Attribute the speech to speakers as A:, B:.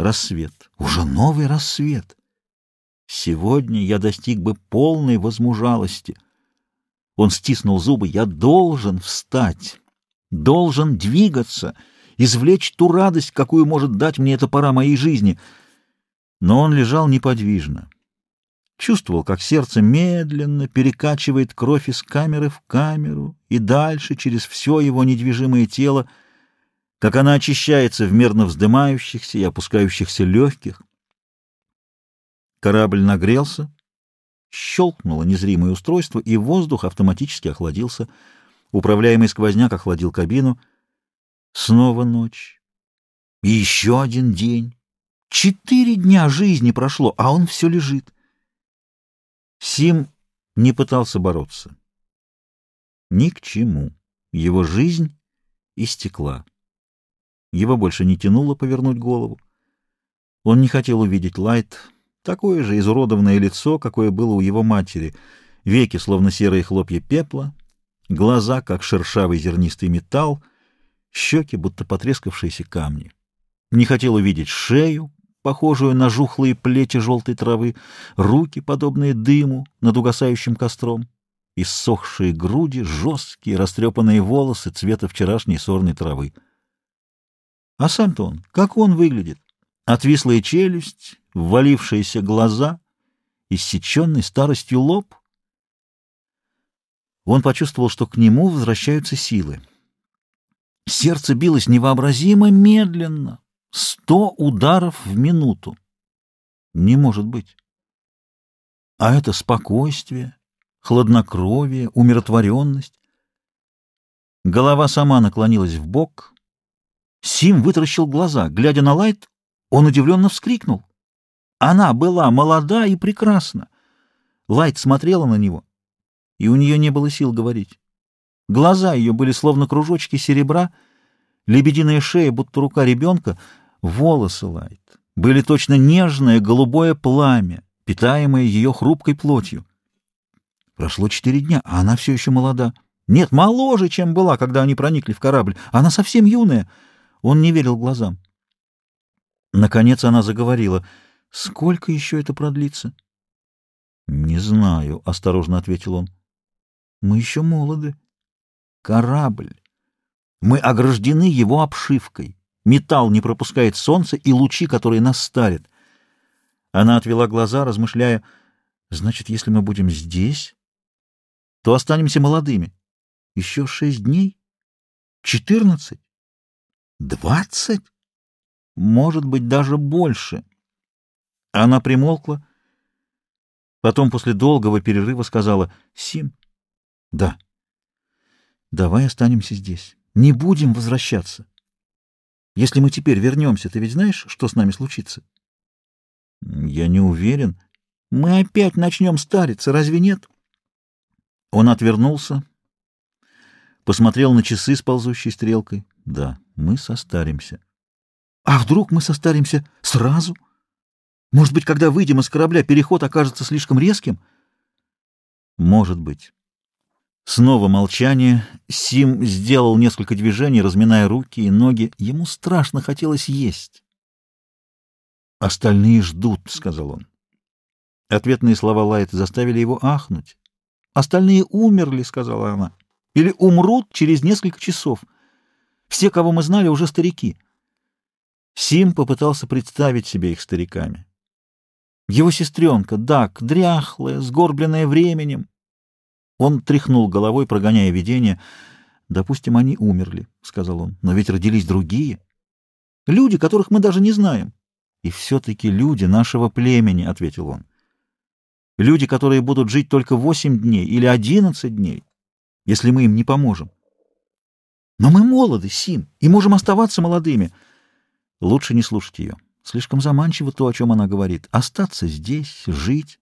A: Рассвет. Уже новый рассвет. Сегодня я достиг бы полной возмужалости. Он стиснул зубы. Я должен встать, должен двигаться, извлечь ту радость, какую может дать мне эта пора моей жизни. Но он лежал неподвижно. Чувствовал, как сердце медленно перекачивает кровь из камеры в камеру и дальше через все его недвижимое тело, как она очищается в мерно вздымающихся и опускающихся легких. Корабль нагрелся, щелкнуло незримое устройство, и воздух автоматически охладился. Управляемый сквозняк охладил кабину. Снова ночь. И еще один день. Четыре дня жизни прошло, а он все лежит. Сим не пытался бороться. Ни к чему. Его жизнь истекла. Его больше не тянуло повернуть голову. Он не хотел увидеть Лайт, такое же изуродованное лицо, какое было у его матери, веки, словно серые хлопья пепла, глаза, как шершавый зернистый металл, щеки, будто потрескавшиеся камни. Не хотел увидеть шею, похожую на жухлые плети желтой травы, руки, подобные дыму над угасающим костром, иссохшие груди, жесткие растрепанные волосы цвета вчерашней сорной травы. А сам-то он, как он выглядит? Отвислая челюсть, ввалившиеся глаза, иссеченный старостью лоб. Он почувствовал, что к нему возвращаются силы. Сердце билось невообразимо медленно, сто ударов в минуту. Не может быть. А это спокойствие, хладнокровие, умиротворенность. Голова сама наклонилась в бок, Сим вытаращил глаза. Глядя на Лайт, он удивленно вскрикнул. Она была молода и прекрасна. Лайт смотрела на него, и у нее не было сил говорить. Глаза ее были словно кружочки серебра, лебединая шея, будто рука ребенка, волосы Лайт были точно нежное голубое пламя, питаемое ее хрупкой плотью. Прошло четыре дня, а она все еще молода. Нет, моложе, чем была, когда они проникли в корабль. Она совсем юная — он не верил глазам. Наконец она заговорила. «Сколько еще это продлится?» «Не знаю», — осторожно ответил он. «Мы еще молоды. Корабль. Мы ограждены его обшивкой. Металл не пропускает солнце и лучи, которые нас старят». Она отвела глаза, размышляя, «Значит, если мы будем здесь, то останемся молодыми. Еще шесть дней? Четырнадцать? Двадцать? Может быть, даже больше. Она примолкла, потом после долгого перерыва сказала «Сим». «Да». «Давай останемся здесь. Не будем возвращаться. Если мы теперь вернемся, ты ведь знаешь, что с нами случится?» «Я не уверен. Мы опять начнем стариться, разве нет?» Он отвернулся, посмотрел на часы с ползущей стрелкой. «Да» мы состаримся. А вдруг мы состаримся сразу? Может быть, когда выйдем из корабля, переход окажется слишком резким? Может быть. Снова молчание. Сим сделал несколько движений, разминая руки и ноги. Ему страшно хотелось есть. «Остальные ждут», — сказал он. Ответные слова Лайта заставили его ахнуть. «Остальные умерли», — сказала она, — «или умрут через несколько часов». Все, кого мы знали, уже старики. Сим попытался представить себе их стариками. Его сестренка, Дак, дряхлая, сгорбленная временем. Он тряхнул головой, прогоняя видение. «Допустим, они умерли», — сказал он, — «но ведь родились другие. Люди, которых мы даже не знаем». «И все-таки люди нашего племени», — ответил он. «Люди, которые будут жить только восемь дней или одиннадцать дней, если мы им не поможем». Но мы молоды, Сим, и можем оставаться молодыми. Лучше не слушать ее. Слишком заманчиво то, о чем она говорит. Остаться здесь, жить.